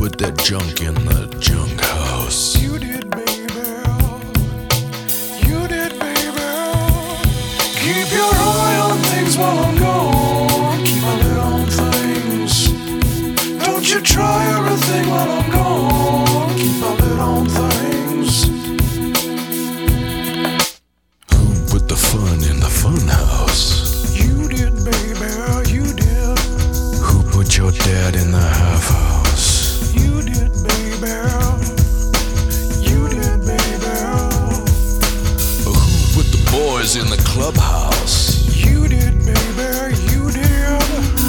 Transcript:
put that junk in the junk house. You did, baby. You did, baby. Keep your eye on things while I'm gone. Keep my lid on things. Don't you try everything while I'm gone. Keep my lid on things. Who put the fun in the fun house? You did, baby. You did. Who put your dad in the half house? boys in the clubhouse. You did, baby, you did.